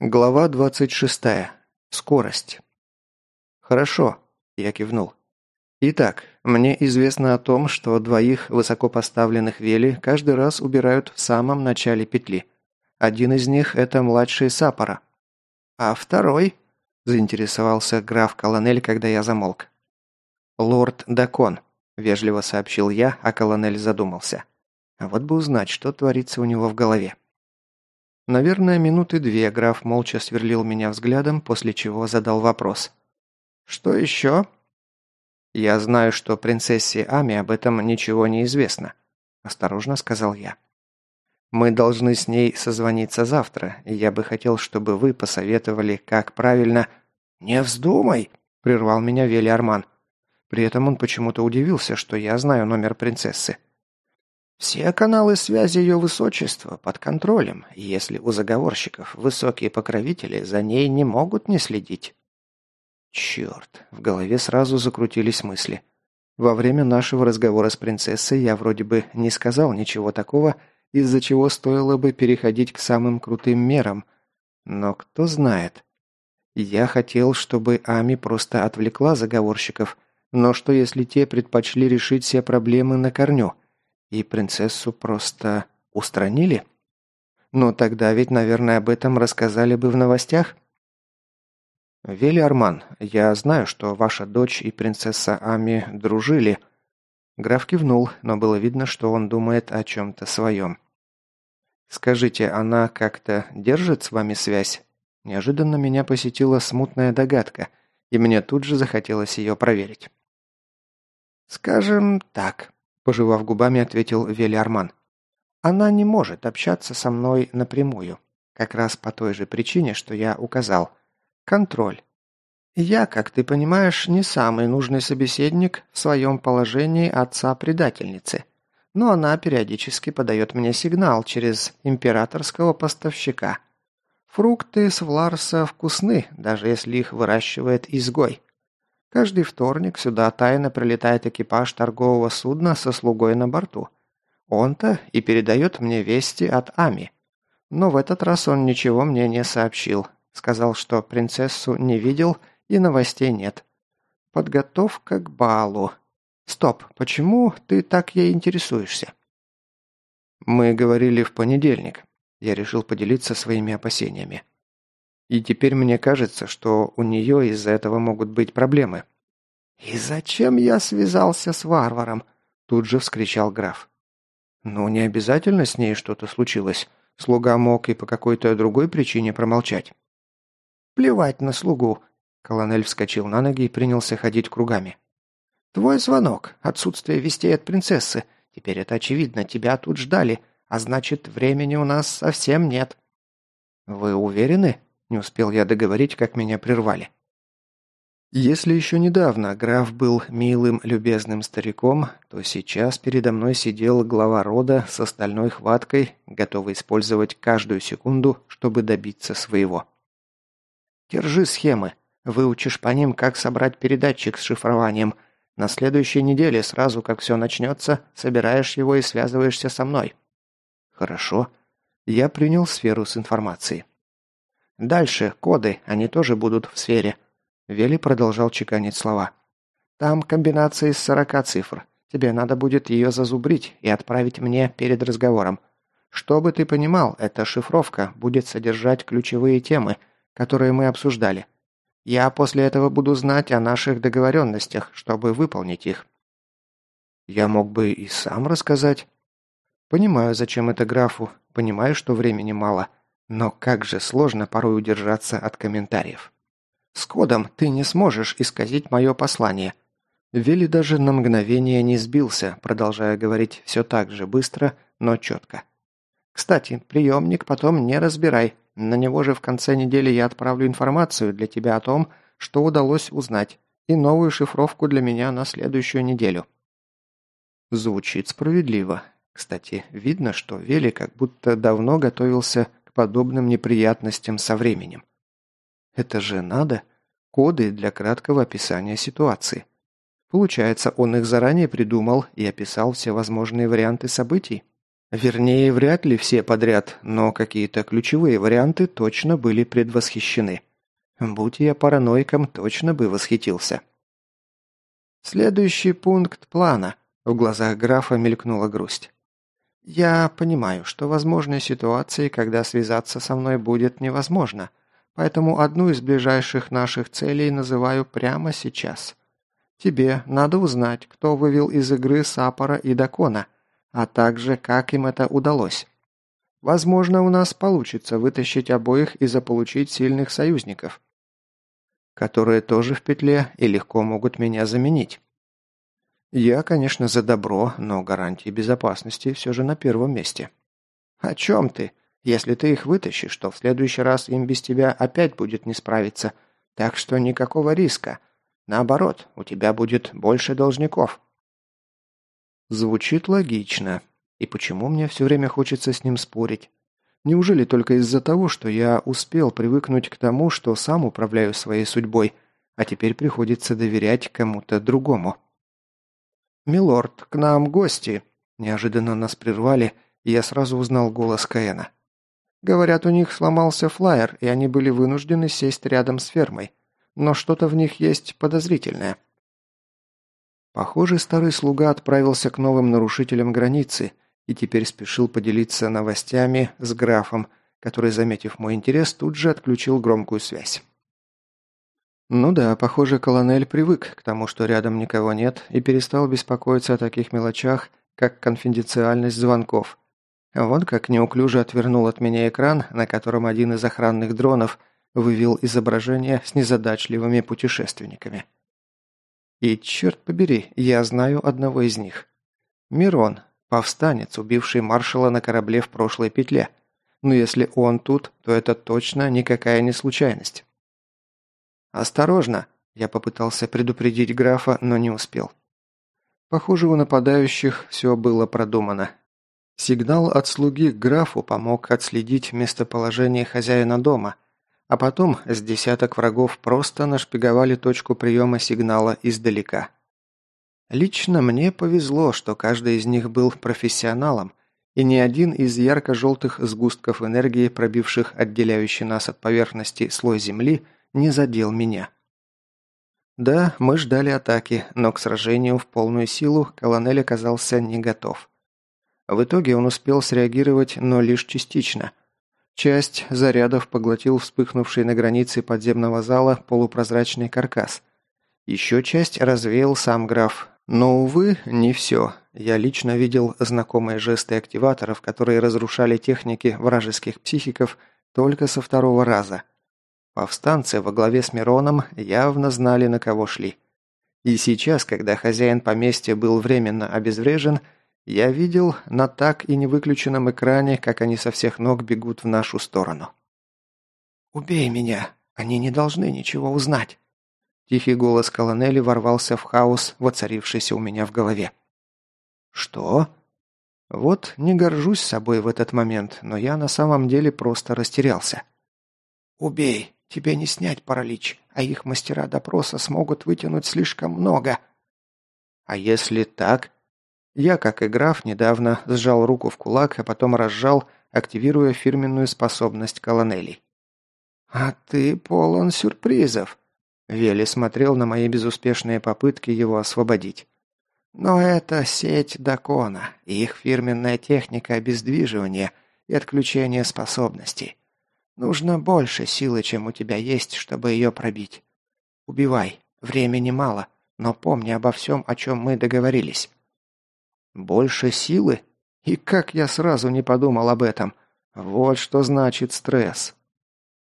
Глава 26. Скорость. «Хорошо», – я кивнул. «Итак, мне известно о том, что двоих высокопоставленных вели каждый раз убирают в самом начале петли. Один из них – это младший Сапора. А второй?» – заинтересовался граф Колонель, когда я замолк. «Лорд Дакон», – вежливо сообщил я, а Колонель задумался. А вот бы узнать, что творится у него в голове. Наверное, минуты две граф молча сверлил меня взглядом, после чего задал вопрос. «Что еще?» «Я знаю, что принцессе Ами об этом ничего не известно», – осторожно сказал я. «Мы должны с ней созвониться завтра, и я бы хотел, чтобы вы посоветовали, как правильно...» «Не вздумай!» – прервал меня Вели Арман. При этом он почему-то удивился, что я знаю номер принцессы. Все каналы связи ее высочества под контролем, если у заговорщиков высокие покровители за ней не могут не следить. Черт, в голове сразу закрутились мысли. Во время нашего разговора с принцессой я вроде бы не сказал ничего такого, из-за чего стоило бы переходить к самым крутым мерам. Но кто знает. Я хотел, чтобы Ами просто отвлекла заговорщиков, но что если те предпочли решить все проблемы на корню – и принцессу просто устранили? Но тогда ведь, наверное, об этом рассказали бы в новостях. Вели Арман, я знаю, что ваша дочь и принцесса Ами дружили. Граф кивнул, но было видно, что он думает о чем-то своем. Скажите, она как-то держит с вами связь? Неожиданно меня посетила смутная догадка, и мне тут же захотелось ее проверить. «Скажем так», Пожевав губами, ответил Велиарман. «Она не может общаться со мной напрямую. Как раз по той же причине, что я указал. Контроль. Я, как ты понимаешь, не самый нужный собеседник в своем положении отца-предательницы. Но она периодически подает мне сигнал через императорского поставщика. Фрукты с Вларса вкусны, даже если их выращивает изгой. Каждый вторник сюда тайно прилетает экипаж торгового судна со слугой на борту. Он-то и передает мне вести от Ами. Но в этот раз он ничего мне не сообщил. Сказал, что принцессу не видел и новостей нет. Подготовка к балу. Стоп, почему ты так ей интересуешься? Мы говорили в понедельник. Я решил поделиться своими опасениями. И теперь мне кажется, что у нее из-за этого могут быть проблемы». «И зачем я связался с варваром?» Тут же вскричал граф. «Ну, не обязательно с ней что-то случилось. Слуга мог и по какой-то другой причине промолчать». «Плевать на слугу!» Колонель вскочил на ноги и принялся ходить кругами. «Твой звонок, отсутствие вестей от принцессы. Теперь это очевидно, тебя тут ждали, а значит, времени у нас совсем нет». «Вы уверены?» Не успел я договорить, как меня прервали. Если еще недавно граф был милым, любезным стариком, то сейчас передо мной сидел глава рода с остальной хваткой, готовый использовать каждую секунду, чтобы добиться своего. «Держи схемы. Выучишь по ним, как собрать передатчик с шифрованием. На следующей неделе, сразу как все начнется, собираешь его и связываешься со мной». «Хорошо». Я принял сферу с информацией. Дальше, коды, они тоже будут в сфере. Вели продолжал чеканить слова. Там комбинация из сорока цифр. Тебе надо будет ее зазубрить и отправить мне перед разговором. Чтобы ты понимал, эта шифровка будет содержать ключевые темы, которые мы обсуждали. Я после этого буду знать о наших договоренностях, чтобы выполнить их. Я мог бы и сам рассказать. Понимаю, зачем это графу, понимаю, что времени мало – но как же сложно порой удержаться от комментариев. «С кодом ты не сможешь исказить мое послание». Вели даже на мгновение не сбился, продолжая говорить все так же быстро, но четко. «Кстати, приемник потом не разбирай. На него же в конце недели я отправлю информацию для тебя о том, что удалось узнать, и новую шифровку для меня на следующую неделю». Звучит справедливо. Кстати, видно, что Вели как будто давно готовился подобным неприятностям со временем. Это же надо. Коды для краткого описания ситуации. Получается, он их заранее придумал и описал все возможные варианты событий? Вернее, вряд ли все подряд, но какие-то ключевые варианты точно были предвосхищены. Будь я параноиком, точно бы восхитился. Следующий пункт плана. В глазах графа мелькнула грусть. Я понимаю, что возможны ситуации, когда связаться со мной будет невозможно, поэтому одну из ближайших наших целей называю прямо сейчас. Тебе надо узнать, кто вывел из игры Сапора и Дакона – а также как им это удалось. Возможно, у нас получится вытащить обоих и заполучить сильных союзников, которые тоже в петле и легко могут меня заменить. Я, конечно, за добро, но гарантии безопасности все же на первом месте. О чем ты? Если ты их вытащишь, то в следующий раз им без тебя опять будет не справиться. Так что никакого риска. Наоборот, у тебя будет больше должников. Звучит логично. И почему мне все время хочется с ним спорить? Неужели только из-за того, что я успел привыкнуть к тому, что сам управляю своей судьбой, а теперь приходится доверять кому-то другому? «Милорд, к нам гости!» Неожиданно нас прервали, и я сразу узнал голос Каэна. Говорят, у них сломался флайер, и они были вынуждены сесть рядом с фермой. Но что-то в них есть подозрительное. Похоже, старый слуга отправился к новым нарушителям границы и теперь спешил поделиться новостями с графом, который, заметив мой интерес, тут же отключил громкую связь. Ну да, похоже, колонель привык к тому, что рядом никого нет, и перестал беспокоиться о таких мелочах, как конфиденциальность звонков. Вот как неуклюже отвернул от меня экран, на котором один из охранных дронов вывел изображение с незадачливыми путешественниками. И, черт побери, я знаю одного из них. Мирон, повстанец, убивший маршала на корабле в прошлой петле. Но если он тут, то это точно никакая не случайность. «Осторожно!» – я попытался предупредить графа, но не успел. Похоже, у нападающих все было продумано. Сигнал от слуги к графу помог отследить местоположение хозяина дома, а потом с десяток врагов просто нашпиговали точку приема сигнала издалека. Лично мне повезло, что каждый из них был профессионалом, и ни один из ярко-желтых сгустков энергии, пробивших отделяющий нас от поверхности слой земли, не задел меня. Да, мы ждали атаки, но к сражению в полную силу колонель оказался не готов. В итоге он успел среагировать, но лишь частично – Часть зарядов поглотил вспыхнувший на границе подземного зала полупрозрачный каркас. Еще часть развеял сам граф. Но, увы, не все. Я лично видел знакомые жесты активаторов, которые разрушали техники вражеских психиков только со второго раза. Повстанцы во главе с Мироном явно знали, на кого шли. И сейчас, когда хозяин поместья был временно обезврежен, я видел на так и не выключенном экране, как они со всех ног бегут в нашу сторону. «Убей меня! Они не должны ничего узнать!» Тихий голос колонели ворвался в хаос, воцарившийся у меня в голове. «Что?» Вот не горжусь собой в этот момент, но я на самом деле просто растерялся. «Убей! Тебе не снять паралич, а их мастера допроса смогут вытянуть слишком много!» «А если так?» Я, как и граф, недавно сжал руку в кулак, а потом разжал, активируя фирменную способность колонелей. «А ты полон сюрпризов», — Вели смотрел на мои безуспешные попытки его освободить. «Но это сеть Дакона их фирменная техника обездвиживания и отключения способностей. Нужно больше силы, чем у тебя есть, чтобы ее пробить. Убивай, времени мало, но помни обо всем, о чем мы договорились». Больше силы? И как я сразу не подумал об этом? Вот что значит стресс.